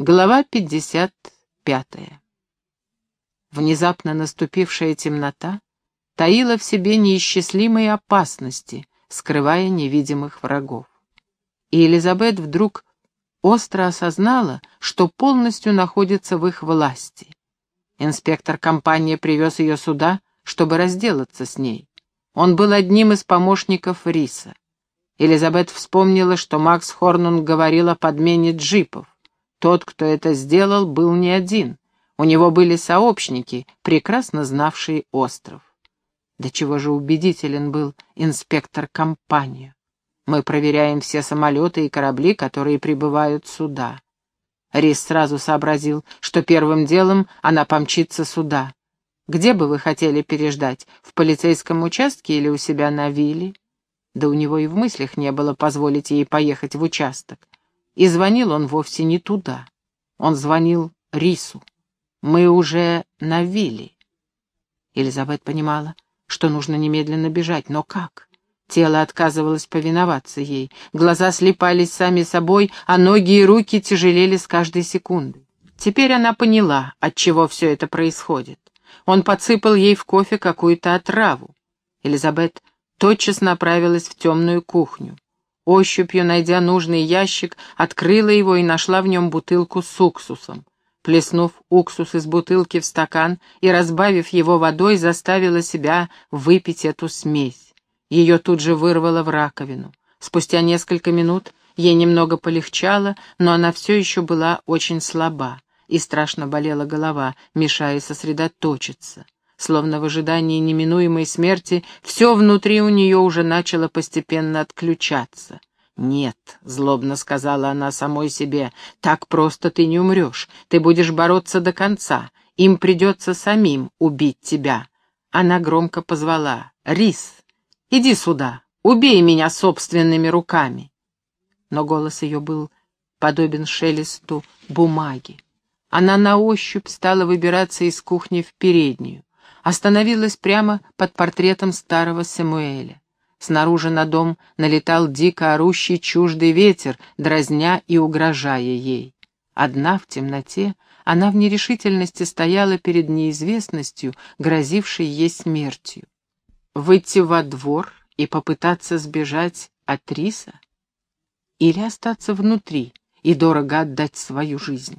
Глава 55. Внезапно наступившая темнота таила в себе неисчислимые опасности, скрывая невидимых врагов. И Елизабет вдруг остро осознала, что полностью находится в их власти. Инспектор компании привез ее сюда, чтобы разделаться с ней. Он был одним из помощников Риса. Елизабет вспомнила, что Макс Хорнунг говорил о подмене джипов. Тот, кто это сделал, был не один. У него были сообщники, прекрасно знавшие остров. До чего же убедителен был инспектор компании. Мы проверяем все самолеты и корабли, которые прибывают сюда. Рис сразу сообразил, что первым делом она помчится сюда. Где бы вы хотели переждать, в полицейском участке или у себя на вилле? Да у него и в мыслях не было позволить ей поехать в участок. И звонил он вовсе не туда. Он звонил Рису. Мы уже на вилле. Елизабет понимала, что нужно немедленно бежать, но как? Тело отказывалось повиноваться ей, глаза слепались сами собой, а ноги и руки тяжелели с каждой секундой. Теперь она поняла, от чего все это происходит. Он подсыпал ей в кофе какую-то отраву. Елизабет тотчас направилась в темную кухню. Ощупью, найдя нужный ящик, открыла его и нашла в нем бутылку с уксусом. Плеснув уксус из бутылки в стакан и разбавив его водой, заставила себя выпить эту смесь. Ее тут же вырвало в раковину. Спустя несколько минут ей немного полегчало, но она все еще была очень слаба, и страшно болела голова, мешая сосредоточиться. Словно в ожидании неминуемой смерти, все внутри у нее уже начало постепенно отключаться. «Нет», — злобно сказала она самой себе, — «так просто ты не умрешь. Ты будешь бороться до конца. Им придется самим убить тебя». Она громко позвала. «Рис, иди сюда, убей меня собственными руками». Но голос ее был подобен шелесту бумаги. Она на ощупь стала выбираться из кухни в переднюю остановилась прямо под портретом старого Самуэля. Снаружи на дом налетал дико орущий чуждый ветер, дразня и угрожая ей. Одна в темноте, она в нерешительности стояла перед неизвестностью, грозившей ей смертью. Выйти во двор и попытаться сбежать от Риса? Или остаться внутри и дорого отдать свою жизнь?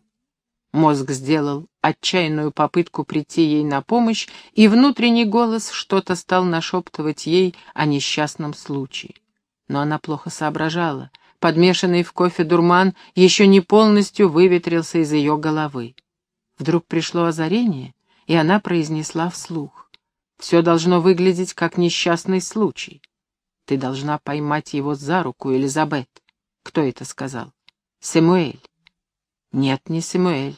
Мозг сделал отчаянную попытку прийти ей на помощь, и внутренний голос что-то стал нашептывать ей о несчастном случае. Но она плохо соображала. Подмешанный в кофе дурман еще не полностью выветрился из ее головы. Вдруг пришло озарение, и она произнесла вслух. «Все должно выглядеть как несчастный случай. Ты должна поймать его за руку, Элизабет». «Кто это сказал?» «Самуэль». Нет, не Самуэль.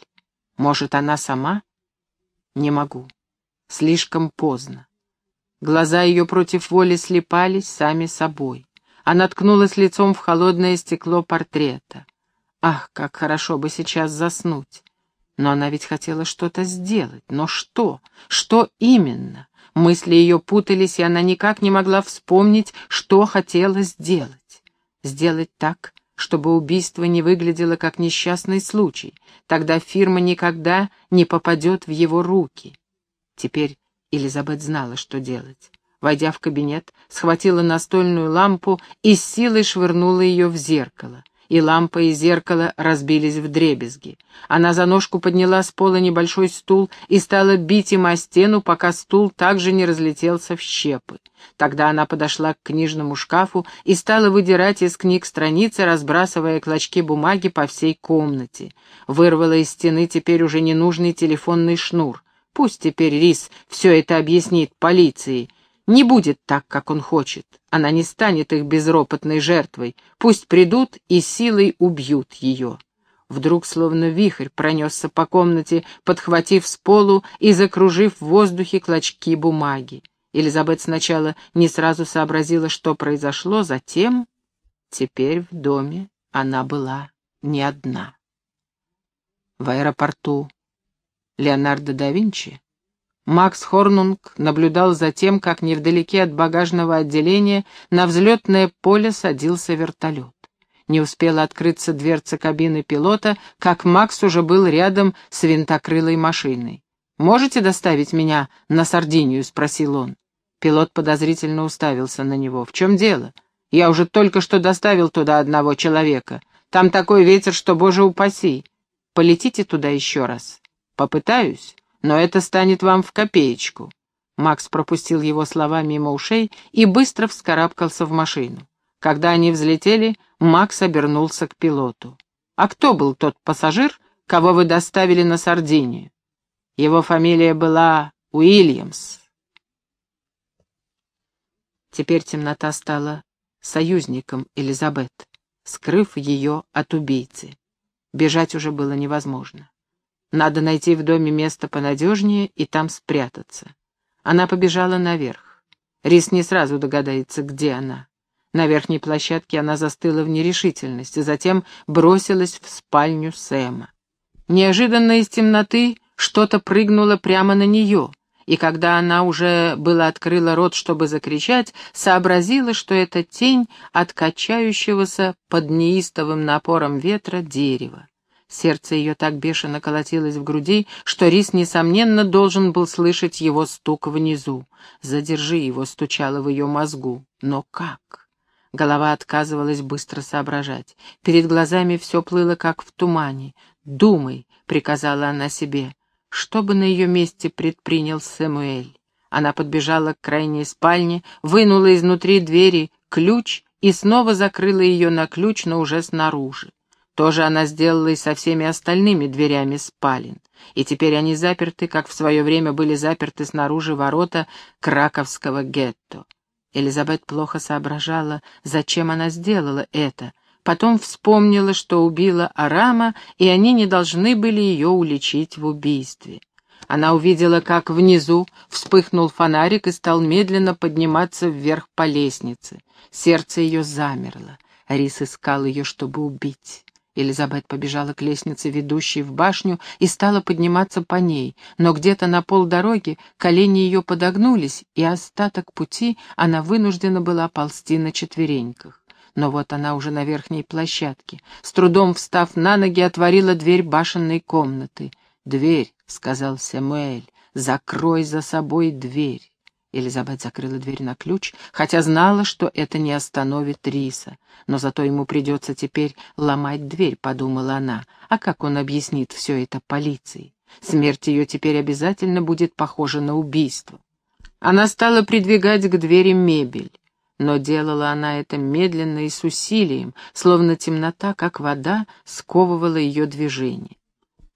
Может, она сама? Не могу. Слишком поздно. Глаза ее против воли слепались сами собой. Она ткнулась лицом в холодное стекло портрета. Ах, как хорошо бы сейчас заснуть. Но она ведь хотела что-то сделать. Но что? Что именно? Мысли ее путались, и она никак не могла вспомнить, что хотела сделать. Сделать так, чтобы убийство не выглядело как несчастный случай. Тогда фирма никогда не попадет в его руки. Теперь Элизабет знала, что делать. Войдя в кабинет, схватила настольную лампу и с силой швырнула ее в зеркало и лампа, и зеркало разбились в дребезги. Она за ножку подняла с пола небольшой стул и стала бить им о стену, пока стул также не разлетелся в щепы. Тогда она подошла к книжному шкафу и стала выдирать из книг страницы, разбрасывая клочки бумаги по всей комнате. Вырвала из стены теперь уже ненужный телефонный шнур. Пусть теперь Рис все это объяснит полиции. Не будет так, как он хочет. Она не станет их безропотной жертвой. Пусть придут и силой убьют ее. Вдруг, словно вихрь, пронесся по комнате, подхватив с полу и закружив в воздухе клочки бумаги. Елизабет сначала не сразу сообразила, что произошло, затем... Теперь в доме она была не одна. В аэропорту Леонардо да Винчи Макс Хорнунг наблюдал за тем, как невдалеке от багажного отделения на взлетное поле садился вертолет. Не успела открыться дверца кабины пилота, как Макс уже был рядом с винтокрылой машиной. «Можете доставить меня на Сардинию?» — спросил он. Пилот подозрительно уставился на него. «В чем дело? Я уже только что доставил туда одного человека. Там такой ветер, что, боже упаси. Полетите туда еще раз. Попытаюсь, но это станет вам в копеечку». Макс пропустил его слова мимо ушей и быстро вскарабкался в машину. Когда они взлетели, Макс обернулся к пилоту. «А кто был тот пассажир, кого вы доставили на Сардинию?» «Его фамилия была Уильямс». Теперь темнота стала союзником Элизабет, скрыв ее от убийцы. Бежать уже было невозможно. Надо найти в доме место понадежнее и там спрятаться. Она побежала наверх. Рис не сразу догадается, где она. На верхней площадке она застыла в нерешительности, затем бросилась в спальню Сэма. Неожиданно из темноты что-то прыгнуло прямо на нее, и когда она уже было открыла рот, чтобы закричать, сообразила, что это тень от качающегося под неистовым напором ветра дерева. Сердце ее так бешено колотилось в груди, что Рис, несомненно, должен был слышать его стук внизу. «Задержи его», — стучало в ее мозгу. Но как? Голова отказывалась быстро соображать. Перед глазами все плыло, как в тумане. «Думай», — приказала она себе, — «что бы на ее месте предпринял Сэмуэль?» Она подбежала к крайней спальне, вынула изнутри двери ключ и снова закрыла ее на ключ, но уже снаружи. То же она сделала и со всеми остальными дверями спален. И теперь они заперты, как в свое время были заперты снаружи ворота краковского гетто. Элизабет плохо соображала, зачем она сделала это. Потом вспомнила, что убила Арама, и они не должны были ее уличить в убийстве. Она увидела, как внизу вспыхнул фонарик и стал медленно подниматься вверх по лестнице. Сердце ее замерло. Рис искал ее, чтобы убить. Элизабет побежала к лестнице, ведущей в башню, и стала подниматься по ней, но где-то на полдороги колени ее подогнулись, и остаток пути она вынуждена была ползти на четвереньках. Но вот она уже на верхней площадке. С трудом встав на ноги, отворила дверь башенной комнаты. «Дверь», — сказал Самуэль, — «закрой за собой дверь». Элизабет закрыла дверь на ключ, хотя знала, что это не остановит Риса. Но зато ему придется теперь ломать дверь, подумала она. А как он объяснит все это полиции? Смерть ее теперь обязательно будет похожа на убийство. Она стала придвигать к двери мебель. Но делала она это медленно и с усилием, словно темнота, как вода, сковывала ее движение.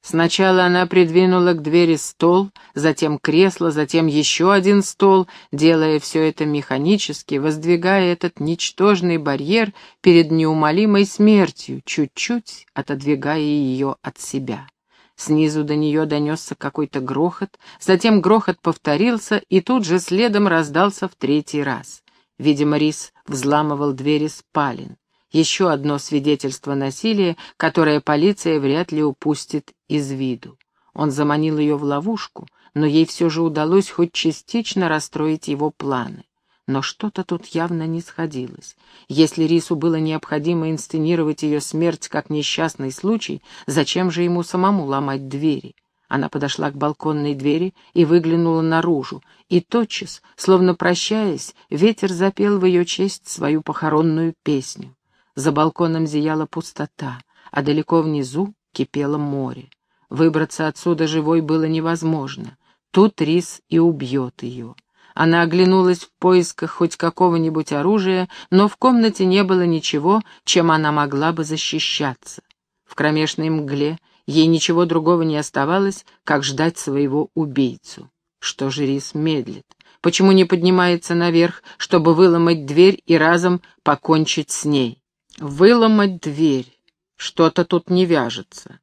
Сначала она придвинула к двери стол, затем кресло, затем еще один стол, делая все это механически, воздвигая этот ничтожный барьер перед неумолимой смертью, чуть-чуть отодвигая ее от себя. Снизу до нее донесся какой-то грохот, затем грохот повторился и тут же следом раздался в третий раз. Видимо, Рис взламывал двери спален. Еще одно свидетельство насилия, которое полиция вряд ли упустит из виду. Он заманил ее в ловушку, но ей все же удалось хоть частично расстроить его планы. Но что-то тут явно не сходилось. Если Рису было необходимо инсценировать ее смерть как несчастный случай, зачем же ему самому ломать двери? Она подошла к балконной двери и выглянула наружу, и тотчас, словно прощаясь, ветер запел в ее честь свою похоронную песню. За балконом зияла пустота, а далеко внизу кипело море. Выбраться отсюда живой было невозможно. Тут Рис и убьет ее. Она оглянулась в поисках хоть какого-нибудь оружия, но в комнате не было ничего, чем она могла бы защищаться. В кромешной мгле ей ничего другого не оставалось, как ждать своего убийцу. Что же Рис медлит? Почему не поднимается наверх, чтобы выломать дверь и разом покончить с ней? Выломать дверь. Что-то тут не вяжется.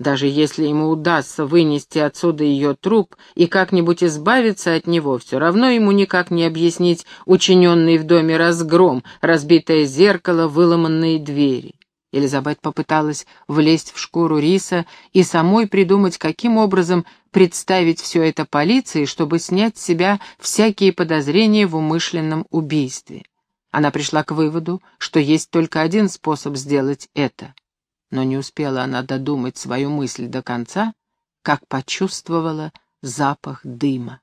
Даже если ему удастся вынести отсюда ее труп и как-нибудь избавиться от него, все равно ему никак не объяснить учиненный в доме разгром, разбитое зеркало, выломанные двери. Елизабет попыталась влезть в шкуру риса и самой придумать, каким образом представить все это полиции, чтобы снять с себя всякие подозрения в умышленном убийстве. Она пришла к выводу, что есть только один способ сделать это. Но не успела она додумать свою мысль до конца, как почувствовала запах дыма.